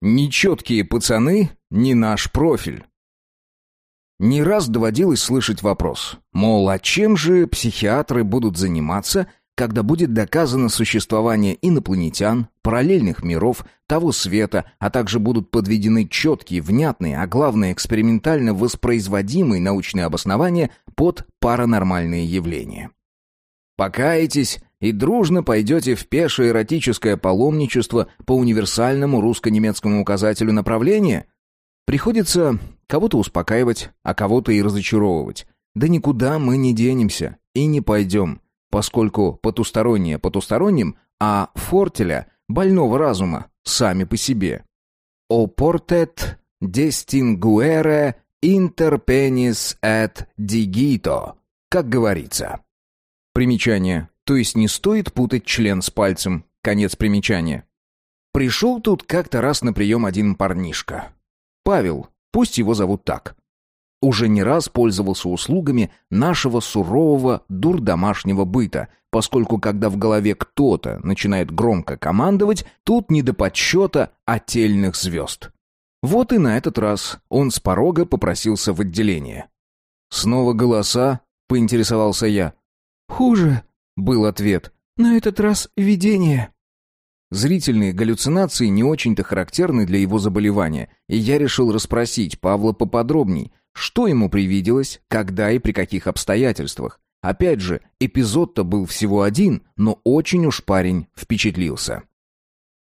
Нечеткие пацаны — не наш профиль. Не раз доводилось слышать вопрос, мол, а чем же психиатры будут заниматься, когда будет доказано существование инопланетян, параллельных миров, того света, а также будут подведены четкие, внятные, а главное экспериментально воспроизводимые научные обоснования под паранормальные явления. Покаетесь и дружно пойдете в пешее эротическое паломничество по универсальному русско-немецкому указателю направления? Приходится Кого-то успокаивать, а кого-то и разочаровывать. Да никуда мы не денемся и не пойдем, поскольку потустороннее потусторонним, а фортеля, больного разума, сами по себе. «О портет дестингуэре интерпенис et digito», как говорится. Примечание. То есть не стоит путать член с пальцем. Конец примечания. Пришел тут как-то раз на прием один парнишка. Павел, Пусть его зовут так. Уже не раз пользовался услугами нашего сурового дурдомашнего быта, поскольку когда в голове кто-то начинает громко командовать, тут не до подсчета отельных звезд. Вот и на этот раз он с порога попросился в отделение. «Снова голоса?» — поинтересовался я. «Хуже», — был ответ. «На этот раз видение». Зрительные галлюцинации не очень-то характерны для его заболевания, и я решил расспросить Павла поподробней, что ему привиделось, когда и при каких обстоятельствах. Опять же, эпизод-то был всего один, но очень уж парень впечатлился.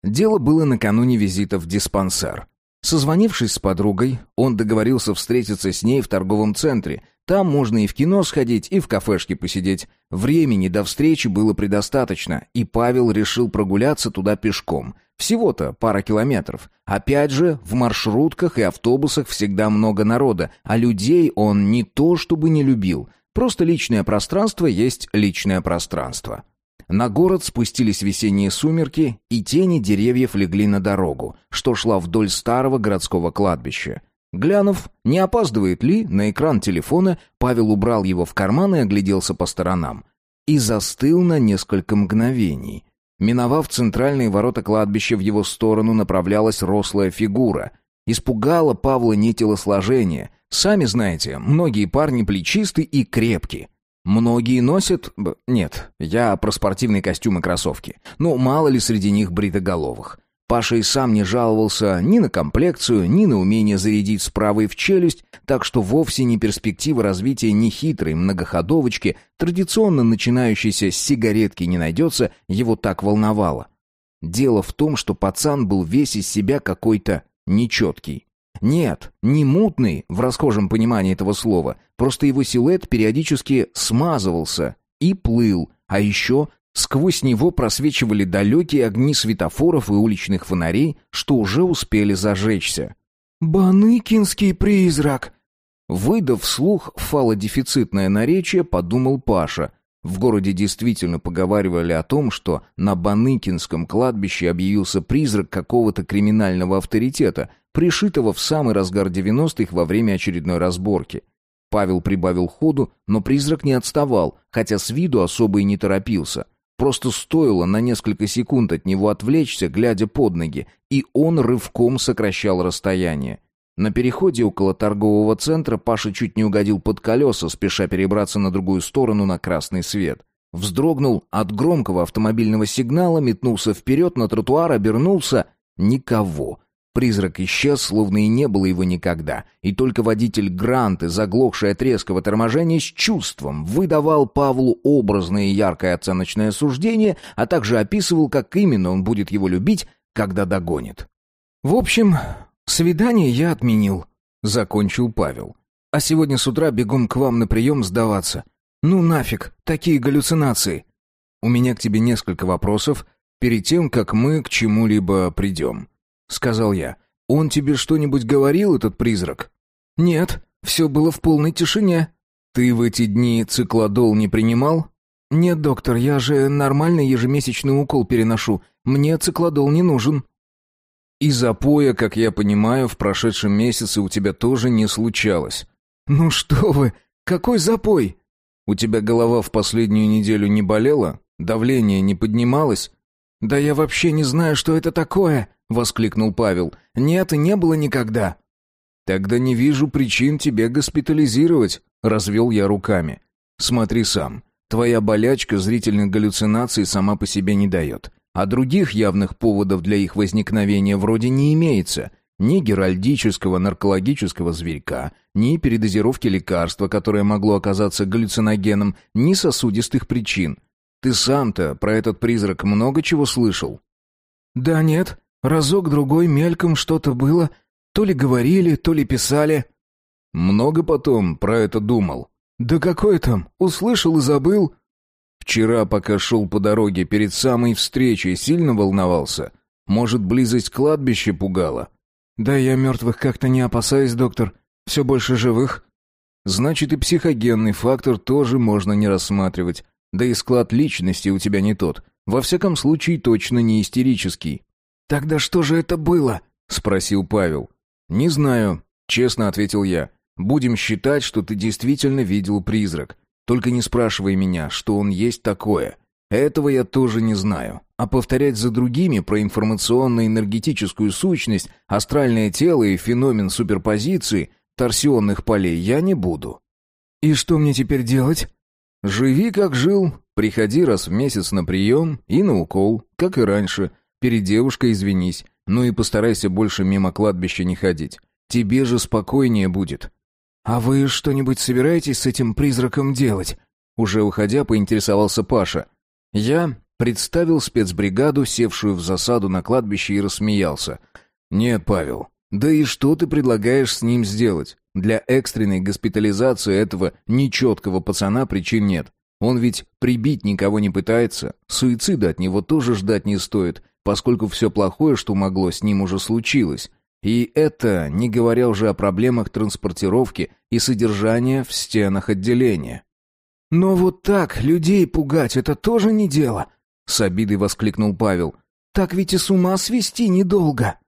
Дело было накануне визита в диспансер. Созвонившись с подругой, он договорился встретиться с ней в торговом центре. Там можно и в кино сходить, и в кафешке посидеть. Времени до встречи было предостаточно, и Павел решил прогуляться туда пешком. Всего-то пара километров. Опять же, в маршрутках и автобусах всегда много народа, а людей он не то чтобы не любил. Просто личное пространство есть личное пространство. На город спустились весенние сумерки, и тени деревьев легли на дорогу, что шла вдоль старого городского кладбища. Глянув, не опаздывает ли, на экран телефона, Павел убрал его в карман и огляделся по сторонам. И застыл на несколько мгновений. Миновав центральные ворота кладбища, в его сторону направлялась рослая фигура. Испугало Павла не телосложение. Сами знаете, многие парни плечисты и крепкие. Многие носят... Нет, я про спортивные костюмы и кроссовки. Ну, мало ли среди них бритоголовых. Паша и сам не жаловался ни на комплекцию, ни на умение зарядить справа в челюсть, так что вовсе не перспектива развития нехитрой многоходовочки, традиционно начинающейся с сигаретки не найдется, его так волновало. Дело в том, что пацан был весь из себя какой-то нечеткий. Нет, не мутный в расхожем понимании этого слова, просто его силуэт периодически смазывался и плыл, а еще сквозь него просвечивали далекие огни светофоров и уличных фонарей, что уже успели зажечься. «Баныкинский призрак!» Выдав вслух фалодефицитное наречие, подумал Паша. В городе действительно поговаривали о том, что на Баныкинском кладбище объявился призрак какого-то криминального авторитета, пришитого в самый разгар 90-х во время очередной разборки. Павел прибавил ходу, но призрак не отставал, хотя с виду особо и не торопился. Просто стоило на несколько секунд от него отвлечься, глядя под ноги, и он рывком сокращал расстояние. На переходе около торгового центра Паша чуть не угодил под колеса, спеша перебраться на другую сторону на красный свет. Вздрогнул от громкого автомобильного сигнала, метнулся вперед на тротуар, обернулся. Никого. Призрак исчез, словно и не было его никогда, и только водитель Гранты, заглохший от резкого торможения, с чувством выдавал Павлу образное и яркое оценочное суждение, а также описывал, как именно он будет его любить, когда догонит. «В общем, свидание я отменил», — закончил Павел. «А сегодня с утра бегом к вам на прием сдаваться. Ну нафиг, такие галлюцинации». «У меня к тебе несколько вопросов перед тем, как мы к чему-либо придем». — сказал я. «Он тебе что-нибудь говорил, этот призрак?» «Нет, все было в полной тишине». «Ты в эти дни циклодол не принимал?» «Нет, доктор, я же нормальный ежемесячный укол переношу. Мне циклодол не нужен». «И запоя, как я понимаю, в прошедшем месяце у тебя тоже не случалось». «Ну что вы, какой запой?» «У тебя голова в последнюю неделю не болела? Давление не поднималось?» «Да я вообще не знаю, что это такое!» — воскликнул Павел. «Нет, и не было никогда!» «Тогда не вижу причин тебя госпитализировать», — развел я руками. «Смотри сам. Твоя болячка зрительных галлюцинаций сама по себе не дает. А других явных поводов для их возникновения вроде не имеется. Ни геральдического наркологического зверька, ни передозировки лекарства, которое могло оказаться галлюциногеном, ни сосудистых причин. Ты сам-то про этот призрак много чего слышал?» «Да нет, разок-другой мельком что-то было, то ли говорили, то ли писали. Много потом про это думал. Да какой там, услышал и забыл. Вчера, пока шел по дороге перед самой встречей, сильно волновался. Может, близость кладбища пугала? Да я мертвых как-то не опасаюсь, доктор. Все больше живых. Значит, и психогенный фактор тоже можно не рассматривать. Да и склад личности у тебя не тот. Во всяком случае, точно не истерический. Тогда что же это было? спросил Павел. «Не знаю», — честно ответил я. «Будем считать, что ты действительно видел призрак. Только не спрашивай меня, что он есть такое. Этого я тоже не знаю. А повторять за другими про информационно-энергетическую сущность, астральное тело и феномен суперпозиции, торсионных полей я не буду». «И что мне теперь делать?» «Живи, как жил. Приходи раз в месяц на прием и на укол, как и раньше. Перед девушкой извинись. Ну и постарайся больше мимо кладбища не ходить. Тебе же спокойнее будет». «А вы что-нибудь собираетесь с этим призраком делать?» Уже уходя, поинтересовался Паша. Я представил спецбригаду, севшую в засаду на кладбище, и рассмеялся. «Нет, Павел, да и что ты предлагаешь с ним сделать? Для экстренной госпитализации этого нечеткого пацана причин нет. Он ведь прибить никого не пытается, суицида от него тоже ждать не стоит, поскольку все плохое, что могло с ним уже случилось. И это, не говоря уже о проблемах транспортировки и содержания в стенах отделения. «Но вот так людей пугать — это тоже не дело!» — с обидой воскликнул Павел. «Так ведь и с ума свести недолго!»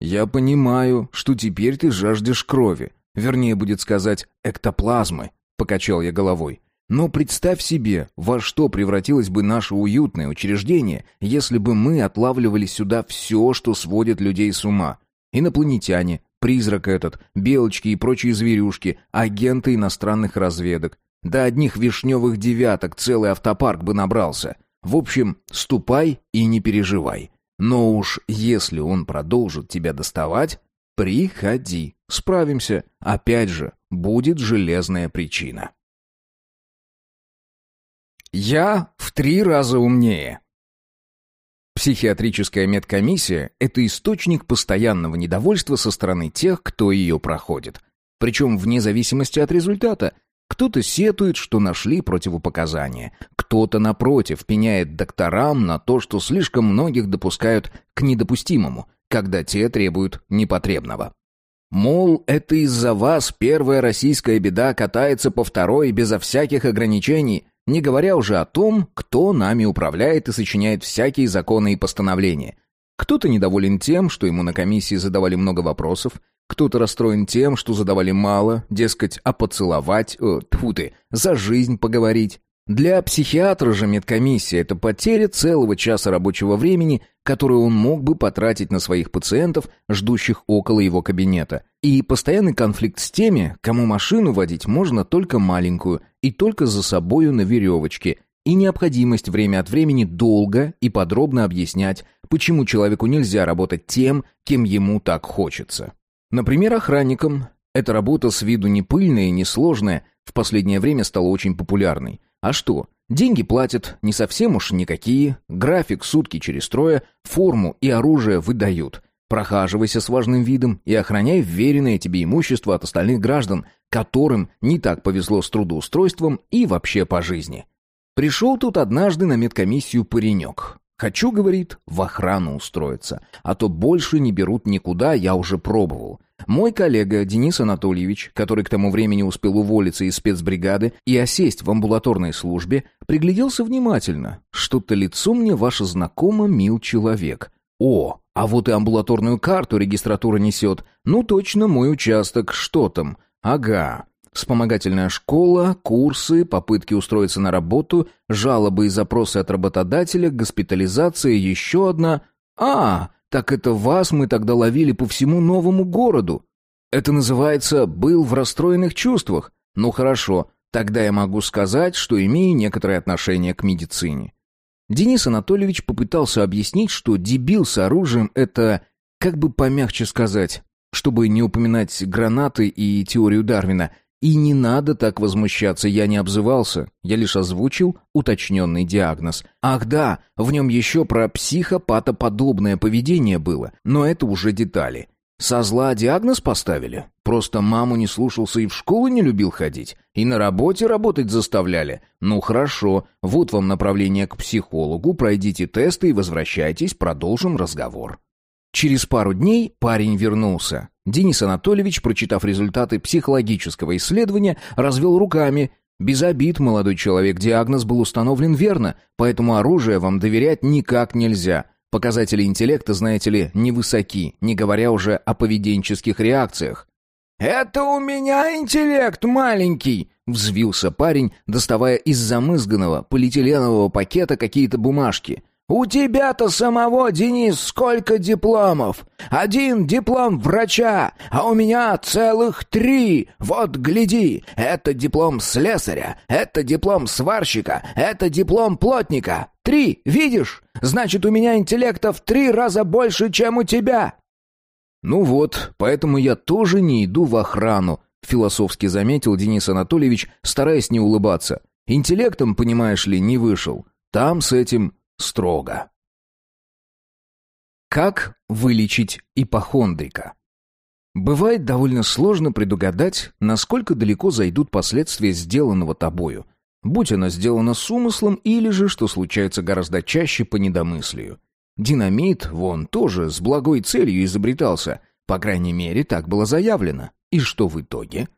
«Я понимаю, что теперь ты жаждешь крови. Вернее, будет сказать, эктоплазмы», — покачал я головой. Но представь себе, во что превратилось бы наше уютное учреждение, если бы мы отлавливали сюда все, что сводит людей с ума. Инопланетяне, призрак этот, белочки и прочие зверюшки, агенты иностранных разведок. До одних вишневых девяток целый автопарк бы набрался. В общем, ступай и не переживай. Но уж если он продолжит тебя доставать, приходи, справимся. Опять же, будет железная причина. Я в три раза умнее. Психиатрическая медкомиссия – это источник постоянного недовольства со стороны тех, кто ее проходит. Причем вне зависимости от результата. Кто-то сетует, что нашли противопоказания. Кто-то, напротив, пеняет докторам на то, что слишком многих допускают к недопустимому, когда те требуют непотребного. Мол, это из-за вас первая российская беда катается по второй безо всяких ограничений, не говоря уже о том, кто нами управляет и сочиняет всякие законы и постановления. Кто-то недоволен тем, что ему на комиссии задавали много вопросов, кто-то расстроен тем, что задавали мало, дескать, а поцеловать, э, тьфу ты, за жизнь поговорить. Для психиатра же медкомиссия – это потеря целого часа рабочего времени, которое он мог бы потратить на своих пациентов, ждущих около его кабинета. И постоянный конфликт с теми, кому машину водить можно только маленькую и только за собою на веревочке, и необходимость время от времени долго и подробно объяснять, почему человеку нельзя работать тем, кем ему так хочется. Например, охранником. Эта работа с виду не пыльная и не сложная, в последнее время стала очень популярной – а что? Деньги платят, не совсем уж никакие, график сутки через трое, форму и оружие выдают. Прохаживайся с важным видом и охраняй вверенное тебе имущество от остальных граждан, которым не так повезло с трудоустройством и вообще по жизни. Пришел тут однажды на медкомиссию паренек. Хочу, говорит, в охрану устроиться, а то больше не берут никуда, я уже пробовал. Мой коллега Денис Анатольевич, который к тому времени успел уволиться из спецбригады и осесть в амбулаторной службе, пригляделся внимательно. Что-то лицо мне ваше знакомо, мил человек. О, а вот и амбулаторную карту регистратура несет. Ну точно мой участок, что там? Ага. Вспомогательная школа, курсы, попытки устроиться на работу, жалобы и запросы от работодателя, госпитализация, еще одна. А, так это вас мы тогда ловили по всему новому городу. Это называется «был в расстроенных чувствах». Ну хорошо, тогда я могу сказать, что имею некоторое отношение к медицине. Денис Анатольевич попытался объяснить, что дебил с оружием — это, как бы помягче сказать, чтобы не упоминать гранаты и теорию Дарвина. И не надо так возмущаться, я не обзывался, я лишь озвучил уточненный диагноз. Ах да, в нем еще про психопатоподобное поведение было, но это уже детали. Со зла диагноз поставили? Просто маму не слушался и в школу не любил ходить? И на работе работать заставляли? Ну хорошо, вот вам направление к психологу, пройдите тесты и возвращайтесь, продолжим разговор. Через пару дней парень вернулся. Денис Анатольевич, прочитав результаты психологического исследования, развел руками. Без обид, молодой человек, диагноз был установлен верно, поэтому оружие вам доверять никак нельзя. Показатели интеллекта, знаете ли, невысоки, не говоря уже о поведенческих реакциях. «Это у меня интеллект маленький!» — взвился парень, доставая из замызганного полиэтиленового пакета какие-то бумажки. «У тебя-то самого, Денис, сколько дипломов? Один диплом врача, а у меня целых три. Вот, гляди, это диплом слесаря, это диплом сварщика, это диплом плотника. Три, видишь? Значит, у меня интеллекта в три раза больше, чем у тебя». «Ну вот, поэтому я тоже не иду в охрану», — философски заметил Денис Анатольевич, стараясь не улыбаться. «Интеллектом, понимаешь ли, не вышел. Там с этим строго. Как вылечить ипохондрика? Бывает довольно сложно предугадать, насколько далеко зайдут последствия сделанного тобою, будь оно сделано с умыслом или же, что случается гораздо чаще по недомыслию. Динамит, вон, тоже с благой целью изобретался, по крайней мере, так было заявлено. И что в итоге?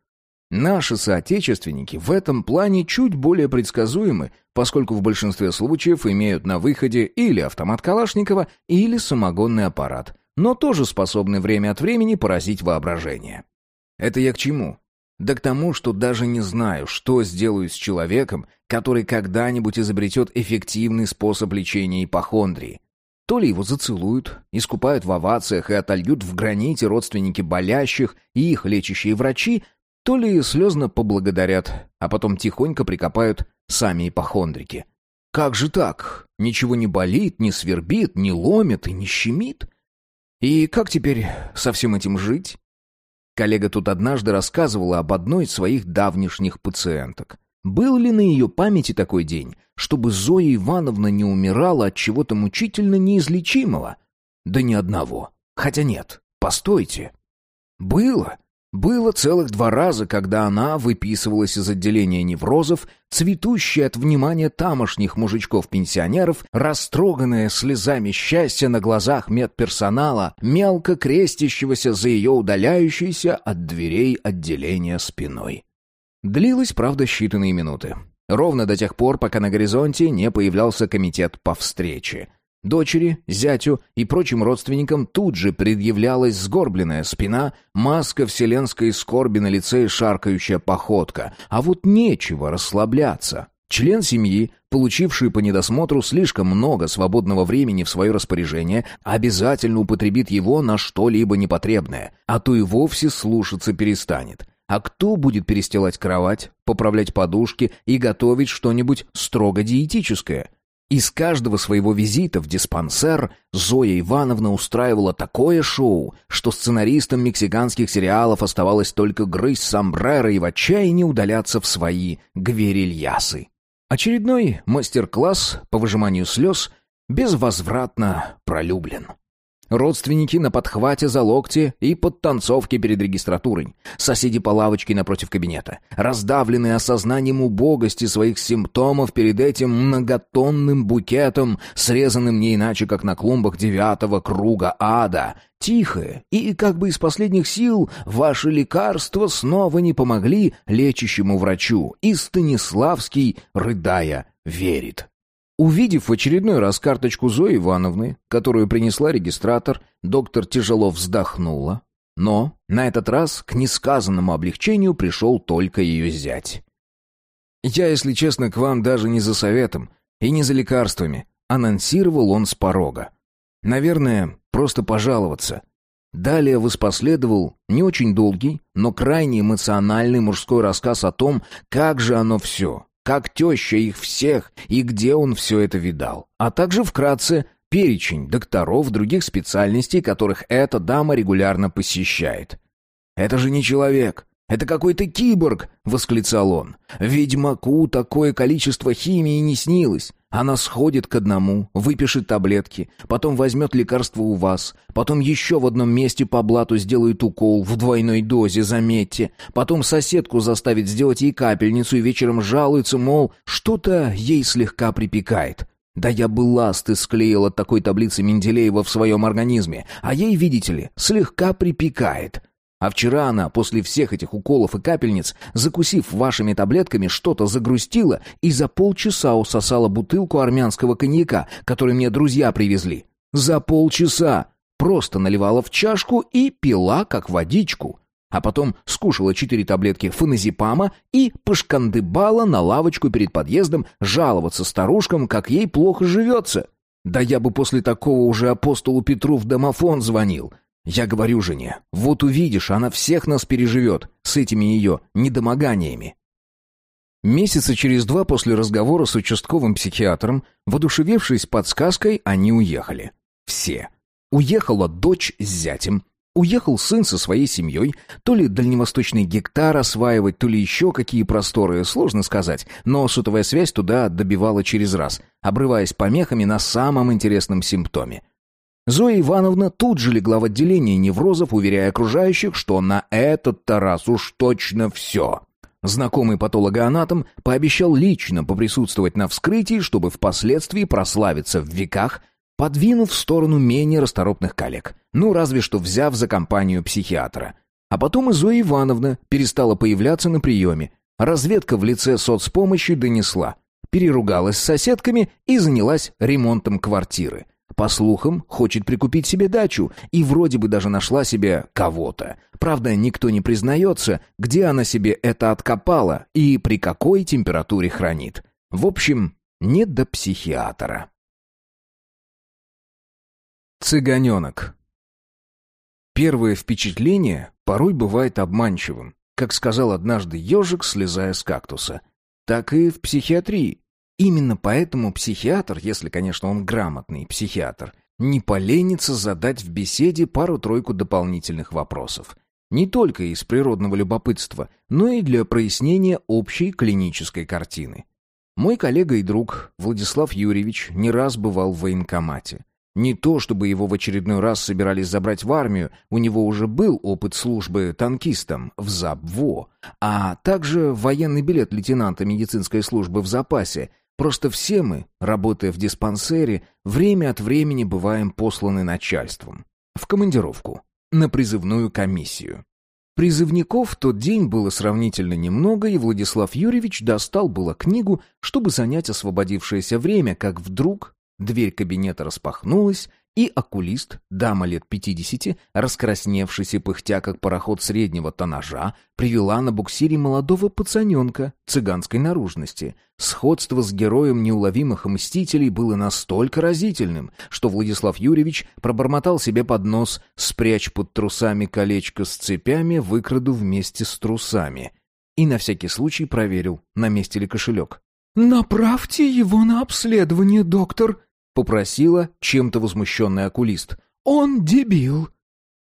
Наши соотечественники в этом плане чуть более предсказуемы, поскольку в большинстве случаев имеют на выходе или автомат Калашникова, или самогонный аппарат, но тоже способны время от времени поразить воображение. Это я к чему? Да к тому, что даже не знаю, что сделаю с человеком, который когда-нибудь изобретет эффективный способ лечения ипохондрии. То ли его зацелуют, искупают в овациях и отольют в граните родственники болящих и их лечащие врачи, то ли слезно поблагодарят, а потом тихонько прикопают сами ипохондрики. Как же так? Ничего не болит, не свербит, не ломит и не щемит? И как теперь со всем этим жить? Коллега тут однажды рассказывала об одной из своих давнишних пациенток. Был ли на ее памяти такой день, чтобы Зоя Ивановна не умирала от чего-то мучительно неизлечимого? Да ни одного. Хотя нет, постойте. Было. Было целых два раза, когда она выписывалась из отделения неврозов, цветущая от внимания тамошних мужичков-пенсионеров, растроганная слезами счастья на глазах медперсонала, мелко крестящегося за ее удаляющейся от дверей отделения спиной. Длилось, правда, считанные минуты. Ровно до тех пор, пока на горизонте не появлялся комитет по встрече — Дочери, зятю и прочим родственникам тут же предъявлялась сгорбленная спина, маска вселенской скорби на лице и шаркающая походка. А вот нечего расслабляться. Член семьи, получивший по недосмотру слишком много свободного времени в свое распоряжение, обязательно употребит его на что-либо непотребное, а то и вовсе слушаться перестанет. А кто будет перестилать кровать, поправлять подушки и готовить что-нибудь строго диетическое? Из каждого своего визита в диспансер Зоя Ивановна устраивала такое шоу, что сценаристам мексиканских сериалов оставалось только грызть сомбреро и в отчаянии удаляться в свои гверильясы. Очередной мастер-класс по выжиманию слез безвозвратно пролюблен. Родственники на подхвате за локти и подтанцовки перед регистратурой. Соседи по лавочке напротив кабинета. Раздавленные осознанием убогости своих симптомов перед этим многотонным букетом, срезанным не иначе, как на клумбах девятого круга ада. Тихое и, как бы из последних сил, ваши лекарства снова не помогли лечащему врачу. И Станиславский, рыдая, верит. Увидев в очередной раз карточку Зои Ивановны, которую принесла регистратор, доктор тяжело вздохнула, Но на этот раз к несказанному облегчению пришел только ее зять. «Я, если честно, к вам даже не за советом и не за лекарствами», анонсировал он с порога. «Наверное, просто пожаловаться». Далее воспоследовал не очень долгий, но крайне эмоциональный мужской рассказ о том, как же оно все, как теща их всех и где он все это видал. А также вкратце перечень докторов других специальностей, которых эта дама регулярно посещает. «Это же не человек, это какой-то киборг!» — восклицал он. «Ведьмаку такое количество химии не снилось. Она сходит к одному, выпишет таблетки, потом возьмет лекарство у вас, потом еще в одном месте по блату сделает укол в двойной дозе, заметьте, потом соседку заставит сделать ей капельницу и вечером жалуется, мол, что-то ей слегка припекает. Да я бы ласты склеил от такой таблицы Менделеева в своем организме, а ей, видите ли, слегка припекает. А вчера она, после всех этих уколов и капельниц, закусив вашими таблетками, что-то загрустила и за полчаса усосала бутылку армянского коньяка, который мне друзья привезли. За полчаса! Просто наливала в чашку и пила, как водичку. А потом скушала четыре таблетки феназепама и пошкандыбала на лавочку перед подъездом жаловаться старушкам, как ей плохо живется. Да я бы после такого уже апостолу Петру в домофон звонил. Я говорю жене, вот увидишь, она всех нас переживет с этими ее недомоганиями. Месяца через два после разговора с участковым психиатром, воодушевившись подсказкой, они уехали. Все. Уехала дочь с зятем, уехал сын со своей семьей, то ли дальневосточный гектар осваивать, то ли еще какие просторы, сложно сказать, но сотовая связь туда добивала через раз, обрываясь помехами на самом интересном симптоме — Зоя Ивановна тут же легла в отделение неврозов, уверяя окружающих, что на этот-то раз уж точно все. Знакомый патологоанатом пообещал лично поприсутствовать на вскрытии, чтобы впоследствии прославиться в веках, подвинув в сторону менее расторопных коллег, ну разве что взяв за компанию психиатра. А потом и Зоя Ивановна перестала появляться на приеме. Разведка в лице соцпомощи донесла. Переругалась с соседками и занялась ремонтом квартиры. По слухам, хочет прикупить себе дачу и вроде бы даже нашла себе кого-то. Правда, никто не признается, где она себе это откопала и при какой температуре хранит. В общем, не до психиатра. Цыганенок. Первое впечатление порой бывает обманчивым, как сказал однажды ежик, слезая с кактуса. Так и в психиатрии. Именно поэтому психиатр, если, конечно, он грамотный психиатр, не поленится задать в беседе пару-тройку дополнительных вопросов. Не только из природного любопытства, но и для прояснения общей клинической картины. Мой коллега и друг Владислав Юрьевич не раз бывал в военкомате. Не то, чтобы его в очередной раз собирались забрать в армию, у него уже был опыт службы танкистом в ЗАБВО, а также военный билет лейтенанта медицинской службы в запасе Просто все мы, работая в диспансере, время от времени бываем посланы начальством. В командировку. На призывную комиссию. Призывников в тот день было сравнительно немного, и Владислав Юрьевич достал было книгу, чтобы занять освободившееся время, как вдруг дверь кабинета распахнулась, и окулист, дама лет пятидесяти, раскрасневшийся пыхтя, как пароход среднего тоннажа, привела на буксире молодого пацаненка цыганской наружности. Сходство с героем неуловимых мстителей было настолько разительным, что Владислав Юрьевич пробормотал себе под нос «спрячь под трусами колечко с цепями, выкраду вместе с трусами» и на всякий случай проверил, на месте ли кошелек. «Направьте его на обследование, доктор», — попросила чем-то возмущенный окулист. «Он дебил».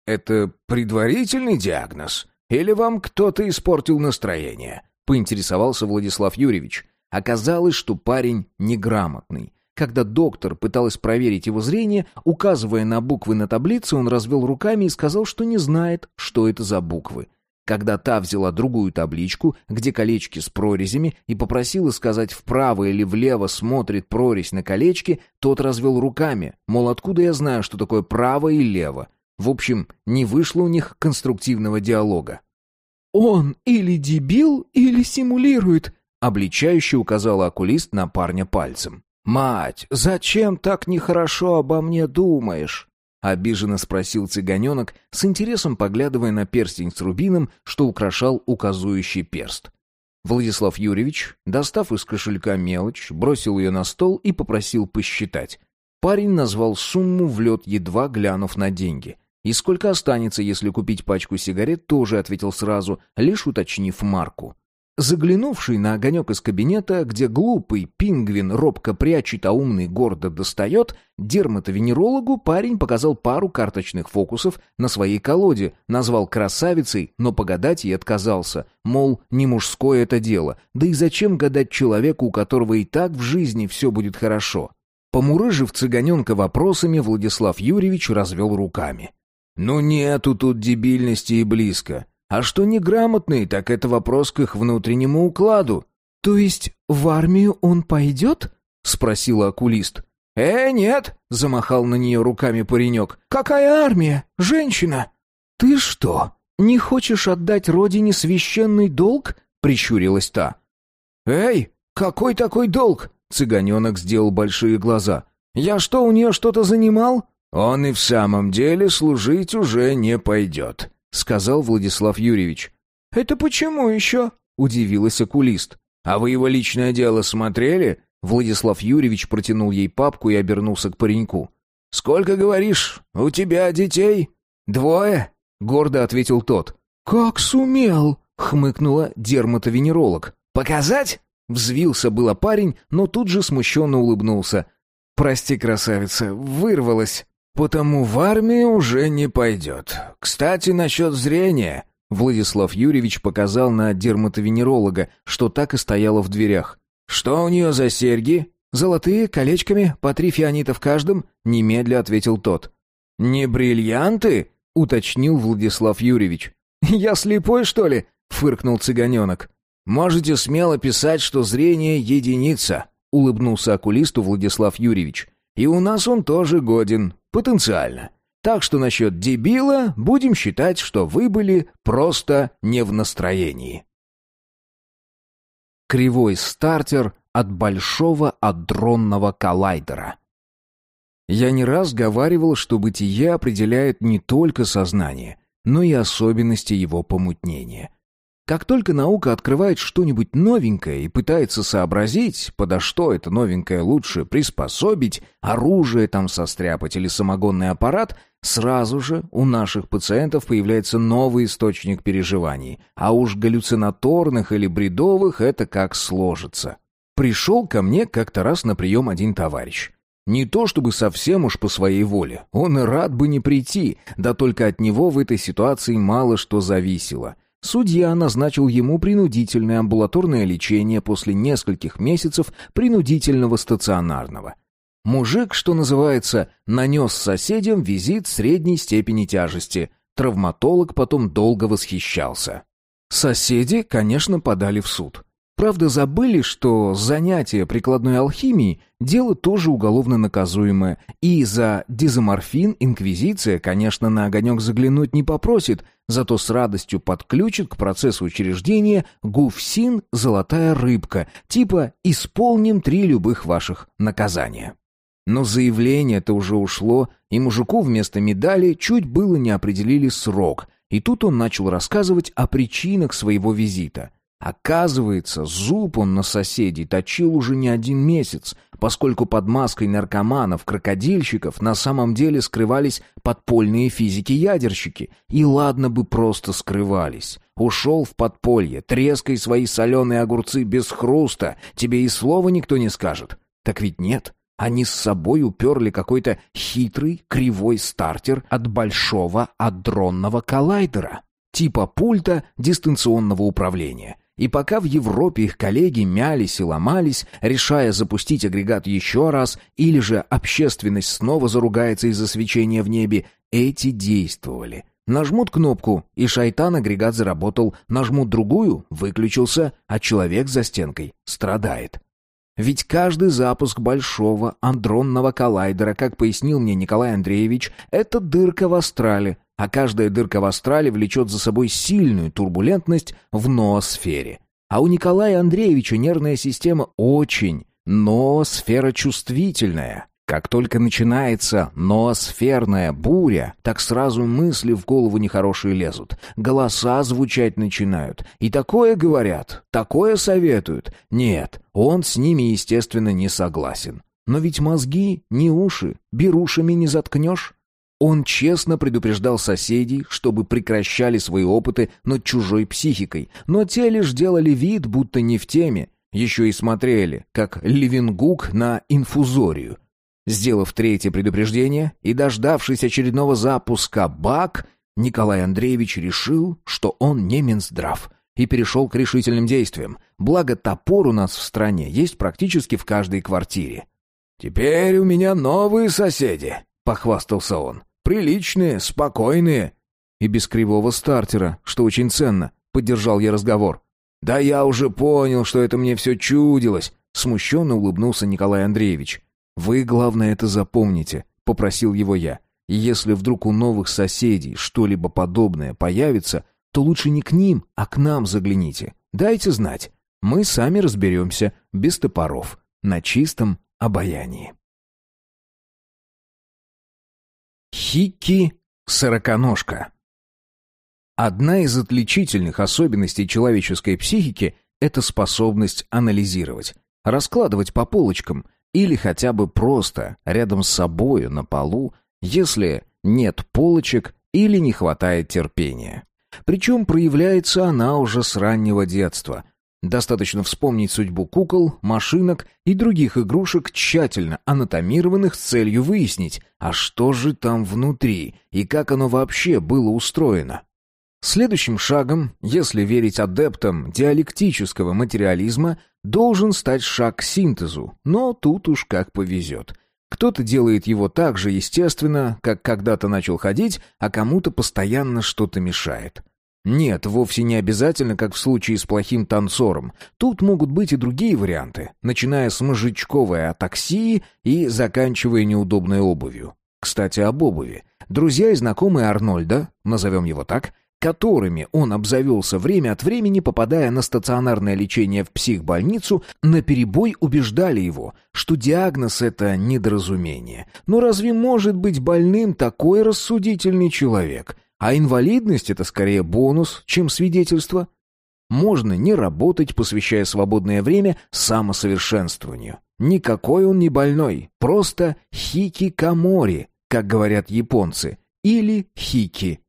«Это предварительный диагноз? Или вам кто-то испортил настроение?» — поинтересовался Владислав Юрьевич. Оказалось, что парень неграмотный. Когда доктор пыталась проверить его зрение, указывая на буквы на таблице, он развел руками и сказал, что не знает, что это за буквы. Когда та взяла другую табличку, где колечки с прорезями, и попросила сказать, вправо или влево смотрит прорезь на колечке, тот развел руками, мол, откуда я знаю, что такое право и лево. В общем, не вышло у них конструктивного диалога. «Он или дебил, или симулирует», — обличающе указала окулист на парня пальцем. «Мать, зачем так нехорошо обо мне думаешь?» — обиженно спросил цыганенок, с интересом поглядывая на перстень с рубином, что украшал указующий перст. Владислав Юрьевич, достав из кошелька мелочь, бросил ее на стол и попросил посчитать. Парень назвал сумму в лед, едва глянув на деньги. И сколько останется, если купить пачку сигарет, тоже ответил сразу, лишь уточнив марку. Заглянувший на огонек из кабинета, где глупый пингвин робко прячет, а умный гордо достает, дерматовенерологу парень показал пару карточных фокусов на своей колоде, назвал красавицей, но погадать ей отказался, мол, не мужское это дело, да и зачем гадать человеку, у которого и так в жизни все будет хорошо. Помурыжив цыганенка вопросами, Владислав Юрьевич развел руками. «Ну нету тут дебильности и близко. А что неграмотный, так это вопрос к их внутреннему укладу. То есть в армию он пойдет? Спросила окулист. Э, нет, замахал на нее руками паренек. Какая армия? Женщина. Ты что, не хочешь отдать родине священный долг? Прищурилась та. Эй, какой такой долг? Цыганенок сделал большие глаза. Я что, у нее что-то занимал? Он и в самом деле служить уже не пойдет. — сказал Владислав Юрьевич. «Это почему еще?» — удивилась окулист. «А вы его личное дело смотрели?» Владислав Юрьевич протянул ей папку и обернулся к пареньку. «Сколько, говоришь, у тебя детей?» «Двое», — гордо ответил тот. «Как сумел?» — хмыкнула дерматовенеролог. «Показать?» — взвился было парень, но тут же смущенно улыбнулся. «Прости, красавица, вырвалась». «Потому в армию уже не пойдет. Кстати, насчет зрения...» Владислав Юрьевич показал на дерматовенеролога, что так и стояло в дверях. «Что у нее за серьги?» «Золотые, колечками, по три фианита в каждом», — немедля ответил тот. «Не бриллианты?» — уточнил Владислав Юрьевич. «Я слепой, что ли?» — фыркнул цыганенок. «Можете смело писать, что зрение — единица», — улыбнулся окулисту Владислав Юрьевич. «И у нас он тоже годен. Потенциально. Так что насчет дебила будем считать, что вы были просто не в настроении. Кривой стартер от большого адронного коллайдера. Я не раз говаривал, что бытие определяет не только сознание, но и особенности его помутнения. Как только наука открывает что-нибудь новенькое и пытается сообразить, подо что это новенькое лучше приспособить, оружие там состряпать или самогонный аппарат, сразу же у наших пациентов появляется новый источник переживаний, а уж галлюцинаторных или бредовых это как сложится. Пришел ко мне как-то раз на прием один товарищ. Не то чтобы совсем уж по своей воле, он и рад бы не прийти, да только от него в этой ситуации мало что зависело. Судья назначил ему принудительное амбулаторное лечение после нескольких месяцев принудительного стационарного. Мужик, что называется, нанес соседям визит средней степени тяжести. Травматолог потом долго восхищался. Соседи, конечно, подали в суд. Правда, забыли, что занятие прикладной алхимией – дело тоже уголовно наказуемое, и за дизоморфин инквизиция, конечно, на огонек заглянуть не попросит, зато с радостью подключит к процессу учреждения гуфсин «золотая рыбка», типа «исполним три любых ваших наказания». Но заявление-то уже ушло, и мужику вместо медали чуть было не определили срок, и тут он начал рассказывать о причинах своего визита – Оказывается, зуб он на соседей точил уже не один месяц, поскольку под маской наркоманов-крокодильщиков на самом деле скрывались подпольные физики-ядерщики. И ладно бы просто скрывались. Ушел в подполье, трескай свои соленые огурцы без хруста, тебе и слова никто не скажет. Так ведь нет. Они с собой уперли какой-то хитрый, кривой стартер от большого адронного коллайдера. Типа пульта дистанционного управления. И пока в Европе их коллеги мялись и ломались, решая запустить агрегат еще раз, или же общественность снова заругается из-за свечения в небе, эти действовали. Нажмут кнопку, и шайтан-агрегат заработал, нажмут другую, выключился, а человек за стенкой страдает. Ведь каждый запуск большого андронного коллайдера, как пояснил мне Николай Андреевич, это дырка в астрале, а каждая дырка в астрале влечет за собой сильную турбулентность в ноосфере. А у Николая Андреевича нервная система очень, но сфера чувствительная. Как только начинается ноосферная буря, так сразу мысли в голову нехорошие лезут. Голоса звучать начинают. И такое говорят, такое советуют. Нет, он с ними, естественно, не согласен. Но ведь мозги не уши, берушами не заткнешь. Он честно предупреждал соседей, чтобы прекращали свои опыты над чужой психикой, но те лишь делали вид, будто не в теме. Еще и смотрели, как Левингук на инфузорию. Сделав третье предупреждение и дождавшись очередного запуска БАК, Николай Андреевич решил, что он не Минздрав, и перешел к решительным действиям. Благо топор у нас в стране есть практически в каждой квартире. «Теперь у меня новые соседи», — похвастался он. «Приличные, спокойные». «И без кривого стартера, что очень ценно», — поддержал я разговор. «Да я уже понял, что это мне все чудилось», — смущенно улыбнулся Николай Андреевич. «Вы, главное, это запомните», — попросил его я. «И если вдруг у новых соседей что-либо подобное появится, то лучше не к ним, а к нам загляните. Дайте знать. Мы сами разберемся, без топоров, на чистом обаянии». Хики-сороконожка Одна из отличительных особенностей человеческой психики – это способность анализировать, раскладывать по полочкам – или хотя бы просто рядом с собою на полу, если нет полочек или не хватает терпения. Причем проявляется она уже с раннего детства. Достаточно вспомнить судьбу кукол, машинок и других игрушек, тщательно анатомированных с целью выяснить, а что же там внутри и как оно вообще было устроено. Следующим шагом, если верить адептам диалектического материализма, должен стать шаг к синтезу, но тут уж как повезет. Кто-то делает его так же естественно, как когда-то начал ходить, а кому-то постоянно что-то мешает. Нет, вовсе не обязательно, как в случае с плохим танцором. Тут могут быть и другие варианты, начиная с мозжечковой атаксии и заканчивая неудобной обувью. Кстати, об обуви. Друзья и знакомые Арнольда, назовем его так, которыми он обзавелся время от времени, попадая на стационарное лечение в психбольницу, наперебой убеждали его, что диагноз — это недоразумение. Но разве может быть больным такой рассудительный человек? А инвалидность — это скорее бонус, чем свидетельство. Можно не работать, посвящая свободное время самосовершенствованию. Никакой он не больной, просто хикикомори, как говорят японцы, или хики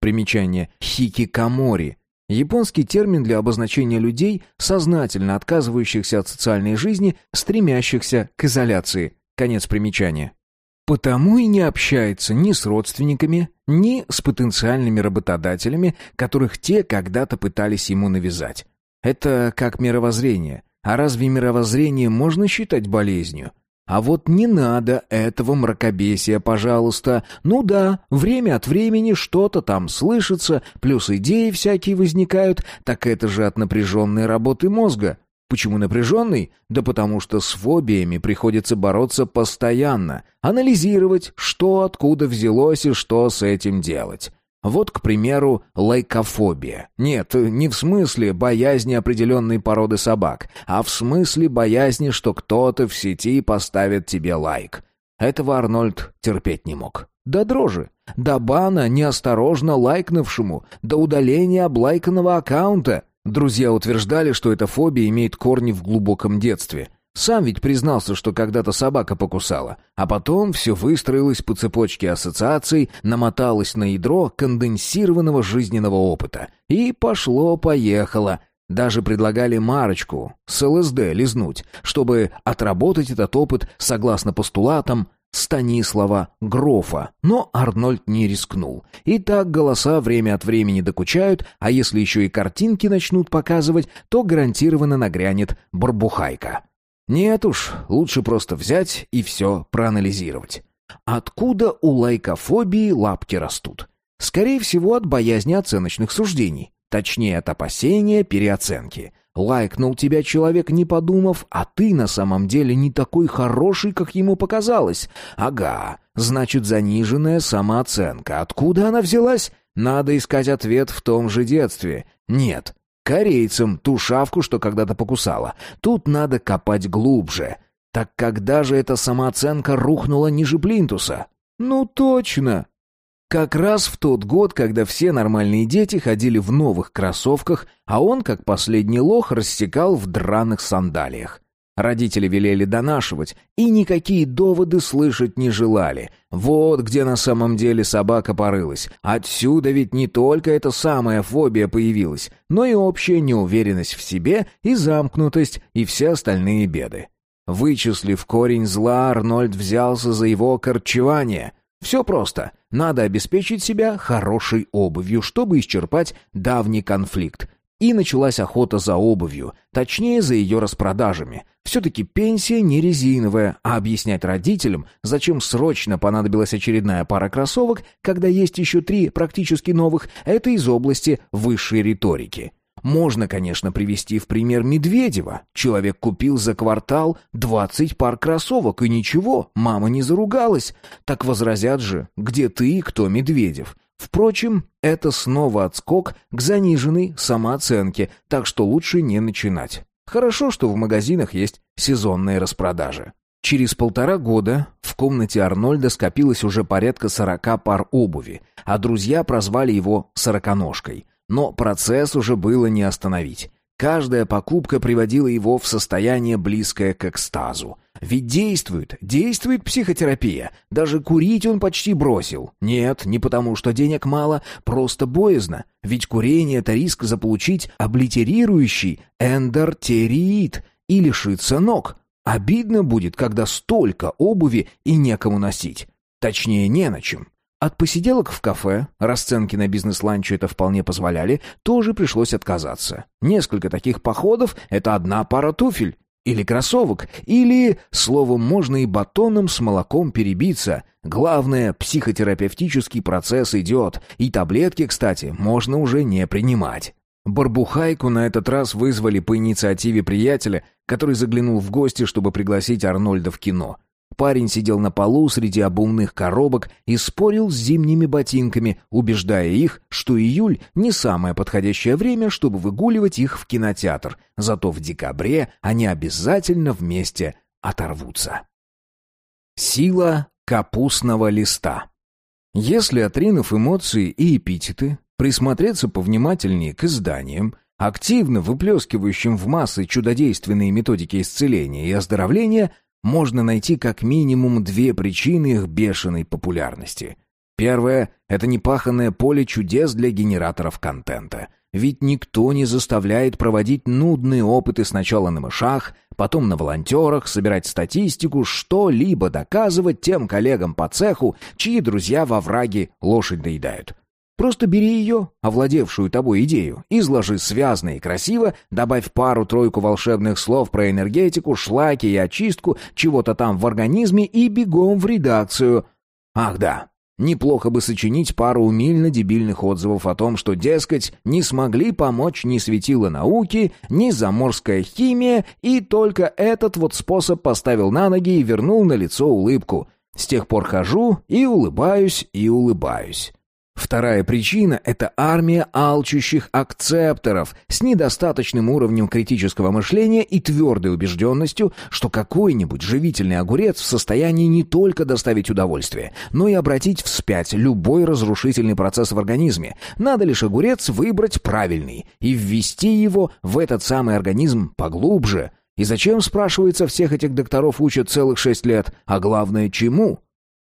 Примечание «хикикомори» — японский термин для обозначения людей, сознательно отказывающихся от социальной жизни, стремящихся к изоляции. Конец примечания. Потому и не общается ни с родственниками, ни с потенциальными работодателями, которых те когда-то пытались ему навязать. Это как мировоззрение. А разве мировоззрение можно считать болезнью? А вот не надо этого мракобесия, пожалуйста. Ну да, время от времени что-то там слышится, плюс идеи всякие возникают, так это же от напряженной работы мозга. Почему напряженный? Да потому что с фобиями приходится бороться постоянно, анализировать, что откуда взялось и что с этим делать. Вот, к примеру, лайкофобия. Нет, не в смысле боязни определенной породы собак, а в смысле боязни, что кто-то в сети поставит тебе лайк. Этого Арнольд терпеть не мог. До дрожи, до бана неосторожно лайкнувшему, до удаления облайканного аккаунта. Друзья утверждали, что эта фобия имеет корни в глубоком детстве – сам ведь признался, что когда-то собака покусала, а потом все выстроилось по цепочке ассоциаций, намоталось на ядро конденсированного жизненного опыта. И пошло-поехало. Даже предлагали Марочку с ЛСД лизнуть, чтобы отработать этот опыт согласно постулатам Станислава Грофа, но Арнольд не рискнул. И так голоса время от времени докучают, а если еще и картинки начнут показывать, то гарантированно нагрянет барбухайка. Нет уж, лучше просто взять и все проанализировать. Откуда у лайкофобии лапки растут? Скорее всего, от боязни оценочных суждений. Точнее, от опасения переоценки. Лайкнул тебя человек, не подумав, а ты на самом деле не такой хороший, как ему показалось. Ага, значит, заниженная самооценка. Откуда она взялась? Надо искать ответ в том же детстве. Нет, Корейцам ту шавку, что когда-то покусала. Тут надо копать глубже. Так когда же эта самооценка рухнула ниже плинтуса? Ну точно. Как раз в тот год, когда все нормальные дети ходили в новых кроссовках, а он, как последний лох, рассекал в драных сандалиях. Родители велели донашивать, и никакие доводы слышать не желали. Вот где на самом деле собака порылась. Отсюда ведь не только эта самая фобия появилась, но и общая неуверенность в себе и замкнутость, и все остальные беды. Вычислив корень зла, Арнольд взялся за его корчевание. Все просто. Надо обеспечить себя хорошей обувью, чтобы исчерпать давний конфликт. И началась охота за обувью, точнее за ее распродажами. Все-таки пенсия не резиновая, а объяснять родителям, зачем срочно понадобилась очередная пара кроссовок, когда есть еще три практически новых, это из области высшей риторики. Можно, конечно, привести в пример Медведева. Человек купил за квартал 20 пар кроссовок, и ничего, мама не заругалась. Так возразят же, где ты и кто Медведев. Впрочем, это снова отскок к заниженной самооценке, так что лучше не начинать. Хорошо, что в магазинах есть сезонные распродажи. Через полтора года в комнате Арнольда скопилось уже порядка сорока пар обуви, а друзья прозвали его «сороконожкой». Но процесс уже было не остановить. Каждая покупка приводила его в состояние близкое к экстазу. Ведь действует, действует психотерапия. Даже курить он почти бросил. Нет, не потому что денег мало, просто боязно. Ведь курение — это риск заполучить облитерирующий эндортериит и лишиться ног. Обидно будет, когда столько обуви и некому носить. Точнее, не на чем. От посиделок в кафе, расценки на бизнес-ланчи это вполне позволяли, тоже пришлось отказаться. Несколько таких походов — это одна пара туфель. Или кроссовок, или, словом, можно и батоном с молоком перебиться. Главное, психотерапевтический процесс идет, и таблетки, кстати, можно уже не принимать. Барбухайку на этот раз вызвали по инициативе приятеля, который заглянул в гости, чтобы пригласить Арнольда в кино. Парень сидел на полу среди обувных коробок и спорил с зимними ботинками, убеждая их, что июль не самое подходящее время, чтобы выгуливать их в кинотеатр, зато в декабре они обязательно вместе оторвутся. Сила капустного листа Если, отринув эмоции и эпитеты, присмотреться повнимательнее к изданиям, активно выплескивающим в массы чудодейственные методики исцеления и оздоровления, можно найти как минимум две причины их бешеной популярности. Первое — это непаханное поле чудес для генераторов контента. Ведь никто не заставляет проводить нудные опыты сначала на мышах, потом на волонтерах, собирать статистику, что-либо доказывать тем коллегам по цеху, чьи друзья во враге лошадь доедают. Просто бери ее, овладевшую тобой идею, изложи связно и красиво, добавь пару-тройку волшебных слов про энергетику, шлаки и очистку чего-то там в организме и бегом в редакцию. Ах да, неплохо бы сочинить пару умильно-дебильных отзывов о том, что, дескать, не смогли помочь ни светила науки, ни заморская химия, и только этот вот способ поставил на ноги и вернул на лицо улыбку. С тех пор хожу и улыбаюсь, и улыбаюсь. Вторая причина – это армия алчущих акцепторов с недостаточным уровнем критического мышления и твердой убежденностью, что какой-нибудь живительный огурец в состоянии не только доставить удовольствие, но и обратить вспять любой разрушительный процесс в организме. Надо лишь огурец выбрать правильный и ввести его в этот самый организм поглубже. И зачем, спрашивается, всех этих докторов учат целых шесть лет, а главное, чему?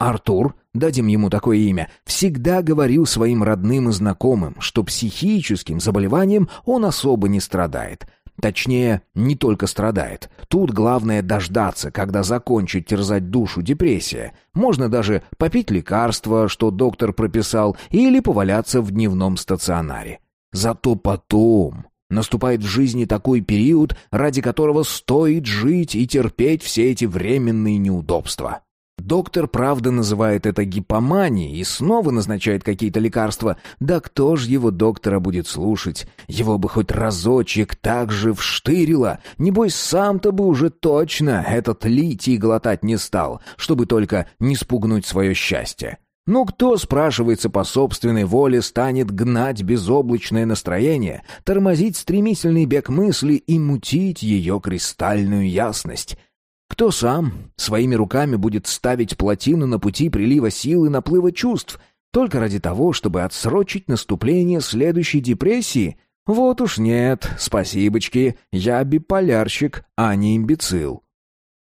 Артур, дадим ему такое имя, всегда говорил своим родным и знакомым, что психическим заболеванием он особо не страдает. Точнее, не только страдает. Тут главное дождаться, когда закончит терзать душу депрессия. Можно даже попить лекарство, что доктор прописал, или поваляться в дневном стационаре. Зато потом наступает в жизни такой период, ради которого стоит жить и терпеть все эти временные неудобства. Доктор, правда, называет это гипоманией и снова назначает какие-то лекарства. Да кто ж его доктора будет слушать? Его бы хоть разочек так же вштырило. Небось, сам-то бы уже точно этот литий глотать не стал, чтобы только не спугнуть свое счастье. Ну кто, спрашивается, по собственной воле станет гнать безоблачное настроение, тормозить стремительный бег мысли и мутить ее кристальную ясность? Кто сам своими руками будет ставить плотину на пути прилива сил и наплыва чувств, только ради того, чтобы отсрочить наступление следующей депрессии? Вот уж нет, спасибочки, я биполярщик, а не имбецил.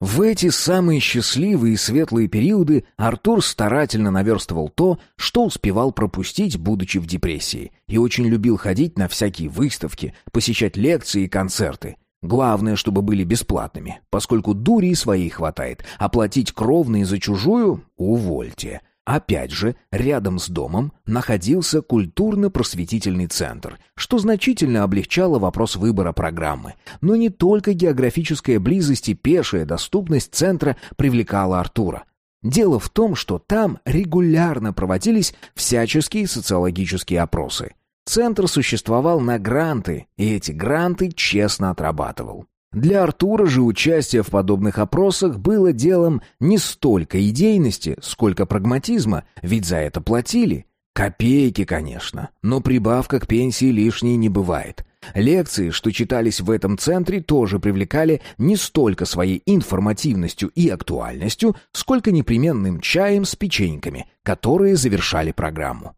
В эти самые счастливые и светлые периоды Артур старательно наверстывал то, что успевал пропустить, будучи в депрессии, и очень любил ходить на всякие выставки, посещать лекции и концерты. Главное, чтобы были бесплатными, поскольку дури своей хватает, оплатить кровные за чужую — увольте. Опять же, рядом с домом находился культурно-просветительный центр, что значительно облегчало вопрос выбора программы. Но не только географическая близость и пешая доступность центра привлекала Артура. Дело в том, что там регулярно проводились всяческие социологические опросы. Центр существовал на гранты, и эти гранты честно отрабатывал. Для Артура же участие в подобных опросах было делом не столько идейности, сколько прагматизма, ведь за это платили. Копейки, конечно, но прибавка к пенсии лишней не бывает. Лекции, что читались в этом центре, тоже привлекали не столько своей информативностью и актуальностью, сколько непременным чаем с печеньками, которые завершали программу.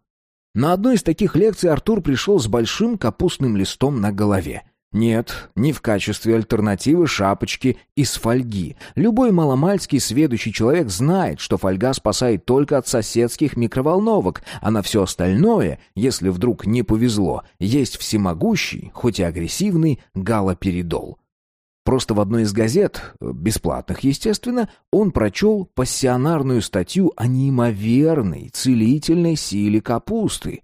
На одной из таких лекций Артур пришел с большим капустным листом на голове. Нет, не в качестве альтернативы шапочки из фольги. Любой маломальский сведущий человек знает, что фольга спасает только от соседских микроволновок, а на все остальное, если вдруг не повезло, есть всемогущий, хоть и агрессивный, галоперидол. Просто в одной из газет, бесплатных, естественно, он прочел пассионарную статью о неимоверной целительной силе капусты.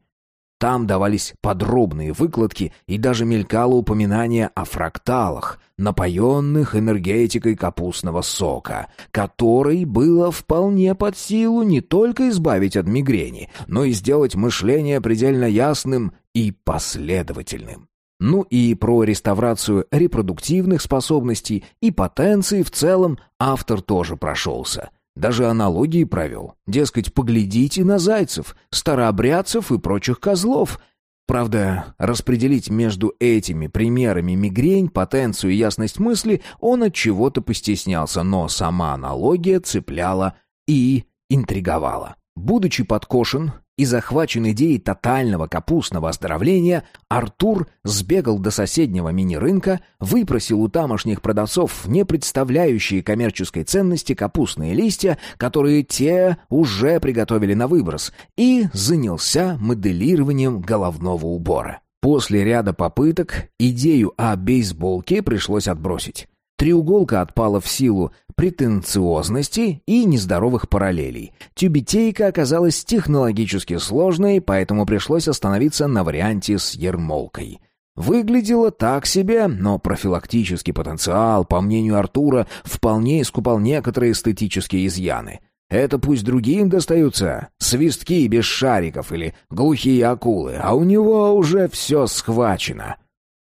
Там давались подробные выкладки и даже мелькало упоминание о фракталах, напоенных энергетикой капустного сока, который было вполне под силу не только избавить от мигрени, но и сделать мышление предельно ясным и последовательным. Ну и про реставрацию репродуктивных способностей и потенции в целом автор тоже прошелся. Даже аналогии провел. Дескать, поглядите на зайцев, старообрядцев и прочих козлов. Правда, распределить между этими примерами мигрень, потенцию и ясность мысли он от чего-то постеснялся, но сама аналогия цепляла и интриговала. Будучи подкошен и захвачен идеей тотального капустного оздоровления, Артур сбегал до соседнего мини-рынка, выпросил у тамошних продавцов не представляющие коммерческой ценности капустные листья, которые те уже приготовили на выброс, и занялся моделированием головного убора. После ряда попыток идею о бейсболке пришлось отбросить. Треуголка отпала в силу претенциозности и нездоровых параллелей. Тюбетейка оказалась технологически сложной, поэтому пришлось остановиться на варианте с ермолкой. Выглядело так себе, но профилактический потенциал, по мнению Артура, вполне искупал некоторые эстетические изъяны. Это пусть другим достаются свистки без шариков или глухие акулы, а у него уже все схвачено.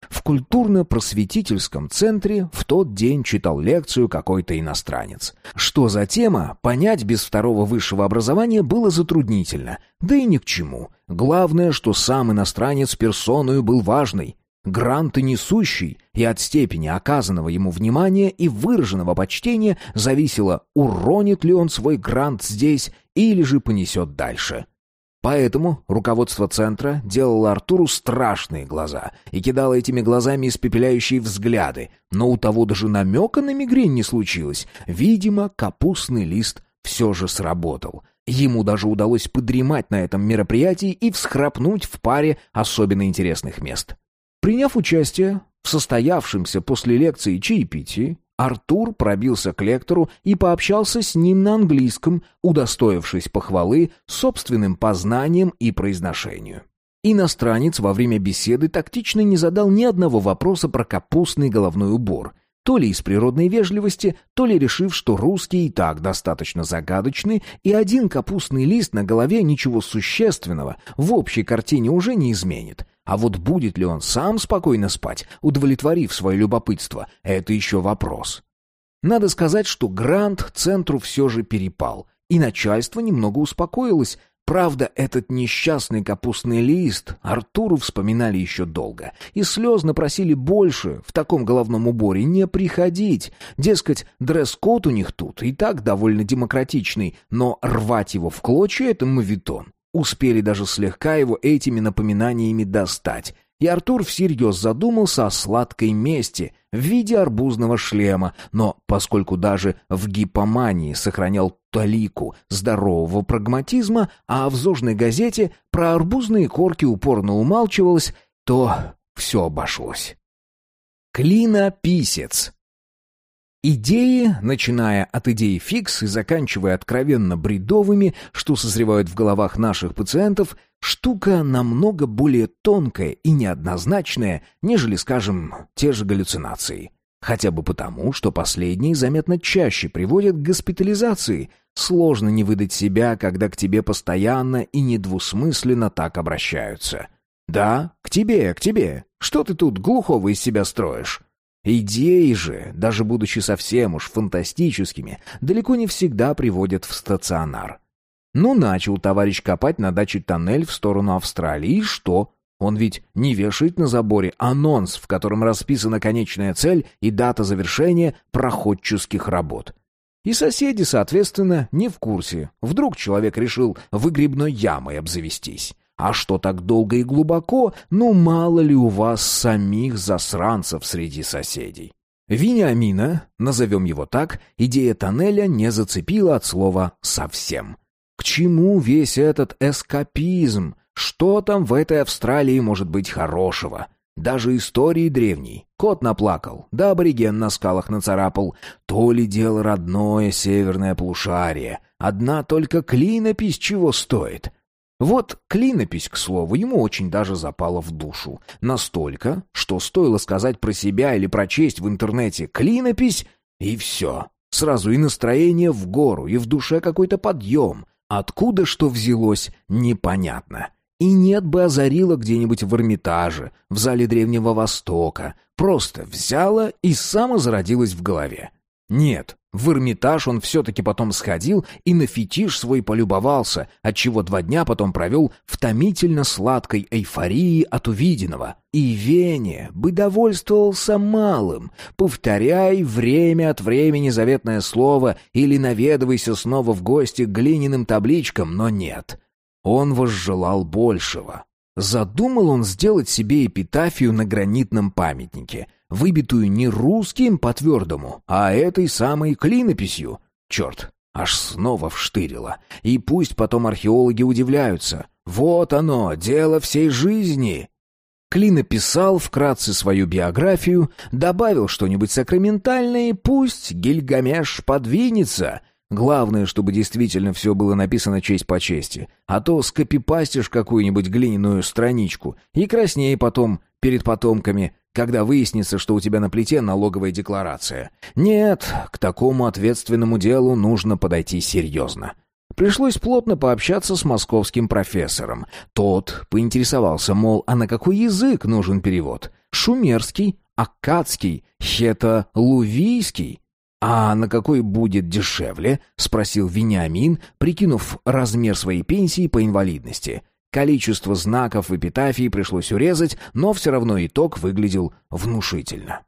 В культурно-просветительском центре в тот день читал лекцию какой-то иностранец. Что за тема, понять без второго высшего образования было затруднительно, да и ни к чему. Главное, что сам иностранец персоною был важный, гранты несущий, и от степени оказанного ему внимания и выраженного почтения зависело, уронит ли он свой грант здесь или же понесет дальше. Поэтому руководство центра делало Артуру страшные глаза и кидало этими глазами испепеляющие взгляды, но у того даже намека на мигрень не случилось. Видимо, капустный лист все же сработал. Ему даже удалось подремать на этом мероприятии и всхрапнуть в паре особенно интересных мест. Приняв участие в состоявшемся после лекции чаепитии, Артур пробился к лектору и пообщался с ним на английском, удостоившись похвалы собственным познанием и произношению. Иностранец во время беседы тактично не задал ни одного вопроса про капустный головной убор, то ли из природной вежливости, то ли решив, что русский и так достаточно загадочный, и один капустный лист на голове ничего существенного в общей картине уже не изменит. А вот будет ли он сам спокойно спать, удовлетворив свое любопытство, это еще вопрос. Надо сказать, что грант центру все же перепал, и начальство немного успокоилось, Правда, этот несчастный капустный лист Артуру вспоминали еще долго и слезно просили больше в таком головном уборе не приходить. Дескать, дресс-код у них тут и так довольно демократичный, но рвать его в клочья — это мавитон. Успели даже слегка его этими напоминаниями достать. И Артур всерьез задумался о сладкой мести в виде арбузного шлема, но поскольку даже в гипомании сохранял талику здорового прагматизма, а в зожной газете про арбузные корки упорно умалчивалось, то все обошлось. Клинописец Идеи, начиная от идеи фикс и заканчивая откровенно бредовыми, что созревают в головах наших пациентов, штука намного более тонкая и неоднозначная, нежели, скажем, те же галлюцинации. Хотя бы потому, что последние заметно чаще приводят к госпитализации. Сложно не выдать себя, когда к тебе постоянно и недвусмысленно так обращаются. «Да, к тебе, к тебе. Что ты тут глухого из себя строишь?» Идеи же, даже будучи совсем уж фантастическими, далеко не всегда приводят в стационар. Ну, начал товарищ копать на даче тоннель в сторону Австралии, и что? Он ведь не вешает на заборе анонс, в котором расписана конечная цель и дата завершения проходческих работ. И соседи, соответственно, не в курсе. Вдруг человек решил выгребной ямой обзавестись. А что так долго и глубоко, ну мало ли у вас самих засранцев среди соседей. Вениамина, назовем его так, идея тоннеля не зацепила от слова «совсем». К чему весь этот эскапизм? Что там в этой Австралии может быть хорошего? Даже истории древней. Кот наплакал, да абориген на скалах нацарапал. То ли дело родное северное полушарие. Одна только клинопись чего стоит. Вот клинопись, к слову, ему очень даже запала в душу. Настолько, что стоило сказать про себя или прочесть в интернете «клинопись» и все. Сразу и настроение в гору, и в душе какой-то подъем. Откуда что взялось, непонятно. И нет бы озарила где-нибудь в Эрмитаже, в зале Древнего Востока. Просто взяла и самозародилась в голове. Нет, в Эрмитаж он все-таки потом сходил и на фетиш свой полюбовался, отчего два дня потом провел в томительно сладкой эйфории от увиденного. И Вене бы довольствовался малым. Повторяй время от времени заветное слово или наведывайся снова в гости к глиняным табличкам, но нет. Он возжелал большего. Задумал он сделать себе эпитафию на гранитном памятнике — выбитую не русским по-твердому, а этой самой клинописью. Черт, аж снова вштырило. И пусть потом археологи удивляются. Вот оно, дело всей жизни. Клин описал вкратце свою биографию, добавил что-нибудь сакраментальное, и пусть Гильгамеш подвинется. Главное, чтобы действительно все было написано честь по чести, а то скопипастишь какую-нибудь глиняную страничку и краснее потом перед потомками, когда выяснится, что у тебя на плите налоговая декларация. Нет, к такому ответственному делу нужно подойти серьезно. Пришлось плотно пообщаться с московским профессором. Тот поинтересовался, мол, а на какой язык нужен перевод? Шумерский, аккадский, хето-лувийский? «А на какой будет дешевле?» — спросил Вениамин, прикинув размер своей пенсии по инвалидности. Количество знаков в эпитафии пришлось урезать, но все равно итог выглядел внушительно.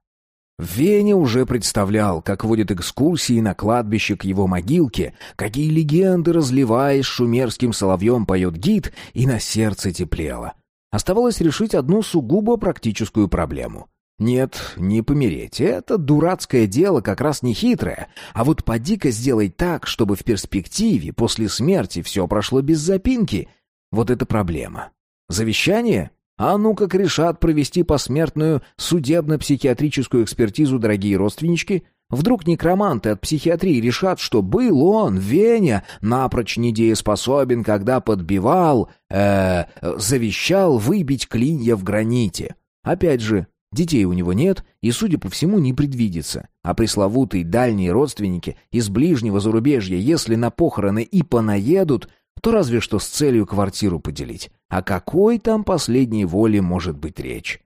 Веня уже представлял, как водит экскурсии на кладбище к его могилке, какие легенды, разливаясь шумерским соловьем, поет гид, и на сердце теплело. Оставалось решить одну сугубо практическую проблему. Нет, не помереть. Это дурацкое дело как раз не хитрое. А вот поди-ка сделай так, чтобы в перспективе, после смерти, все прошло без запинки — вот это проблема. Завещание? А ну как решат провести посмертную судебно-психиатрическую экспертизу дорогие родственнички? Вдруг некроманты от психиатрии решат, что был он, Веня, напрочь недееспособен, когда подбивал, э, завещал выбить клинья в граните. Опять же, детей у него нет и, судя по всему, не предвидится. А пресловутые дальние родственники из ближнего зарубежья, если на похороны и понаедут, то разве что с целью квартиру поделить. О какой там последней воле может быть речь?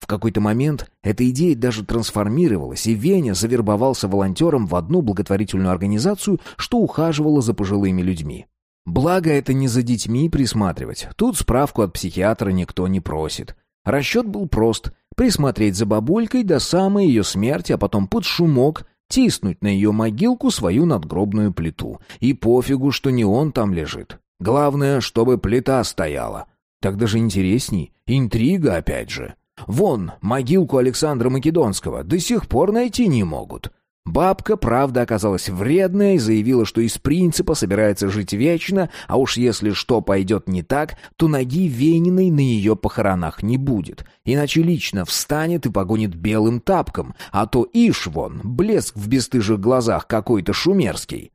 В какой-то момент эта идея даже трансформировалась, и Веня завербовался волонтером в одну благотворительную организацию, что ухаживала за пожилыми людьми. Благо, это не за детьми присматривать. Тут справку от психиатра никто не просит. Расчет был прост — присмотреть за бабулькой до самой ее смерти, а потом под шумок тиснуть на ее могилку свою надгробную плиту. И пофигу, что не он там лежит. Главное, чтобы плита стояла. Так даже интересней. Интрига опять же. Вон, могилку Александра Македонского до сих пор найти не могут. Бабка, правда, оказалась вредная и заявила, что из принципа собирается жить вечно, а уж если что пойдет не так, то ноги Вениной на ее похоронах не будет, иначе лично встанет и погонит белым тапком, а то ишь вон, блеск в бесстыжих глазах какой-то шумерский.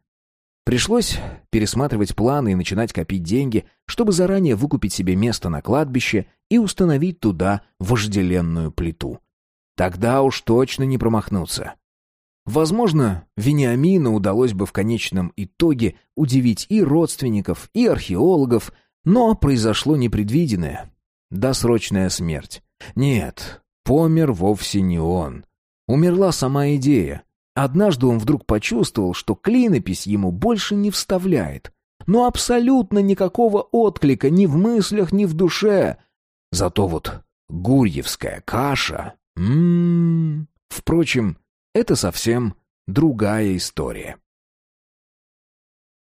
Пришлось пересматривать планы и начинать копить деньги, чтобы заранее выкупить себе место на кладбище и установить туда вожделенную плиту. Тогда уж точно не промахнуться. Возможно, Вениамину удалось бы в конечном итоге удивить и родственников, и археологов, но произошло непредвиденное. Досрочная смерть. Нет, помер вовсе не он. Умерла сама идея. Однажды он вдруг почувствовал, что клинопись ему больше не вставляет. Но абсолютно никакого отклика ни в мыслях, ни в душе. Зато вот гурьевская каша... М -м -м. Впрочем, это совсем другая история.